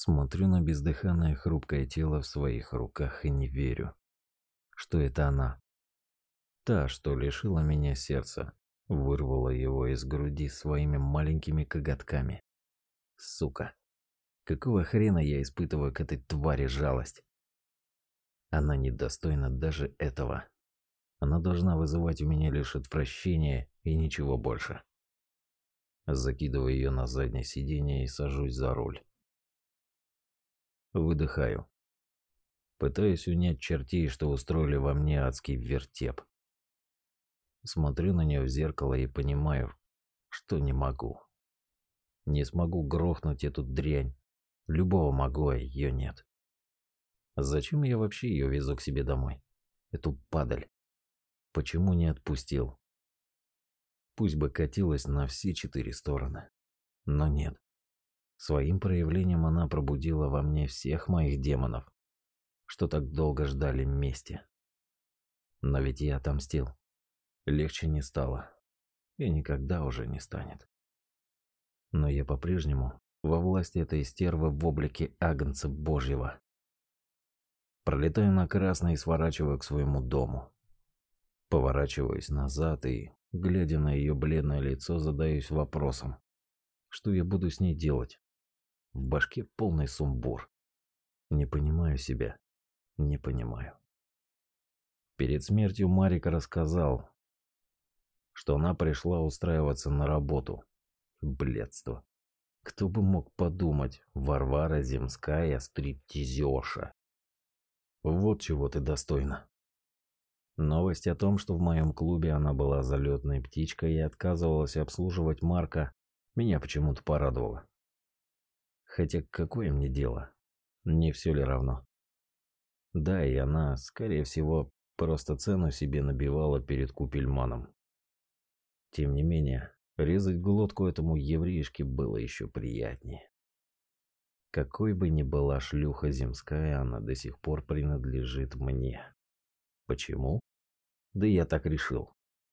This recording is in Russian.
Смотрю на бездыханное хрупкое тело в своих руках и не верю, что это она. Та, что лишила меня сердца, вырвала его из груди своими маленькими коготками. Сука. Какого хрена я испытываю к этой твари жалость? Она недостойна даже этого. Она должна вызывать у меня лишь отвращение и ничего больше. Закидываю ее на заднее сиденье и сажусь за руль. Выдыхаю. Пытаюсь унять чертей, что устроили во мне адский вертеп. Смотрю на нее в зеркало и понимаю, что не могу. Не смогу грохнуть эту дрянь. Любого могу, а ее нет. Зачем я вообще ее везу к себе домой? Эту падаль. Почему не отпустил? Пусть бы катилась на все четыре стороны. Но нет. Своим проявлением она пробудила во мне всех моих демонов, что так долго ждали мести. Но ведь я отомстил. Легче не стало. И никогда уже не станет. Но я по-прежнему во власти этой стервы в облике Агнца Божьего. Пролетаю на красный и сворачиваю к своему дому. Поворачиваюсь назад и, глядя на ее бледное лицо, задаюсь вопросом, что я буду с ней делать. В башке полный сумбур. Не понимаю себя. Не понимаю. Перед смертью Марик рассказал, что она пришла устраиваться на работу. Блядство. Кто бы мог подумать, Варвара Земская стриптизерша. Вот чего ты достойна. Новость о том, что в моем клубе она была залетной птичкой и отказывалась обслуживать Марка, меня почему-то порадовала. Хотя какое мне дело? Не все ли равно? Да, и она, скорее всего, просто цену себе набивала перед Купельманом. Тем не менее, резать глотку этому еврейшке было еще приятнее. Какой бы ни была шлюха земская, она до сих пор принадлежит мне. Почему? Да я так решил.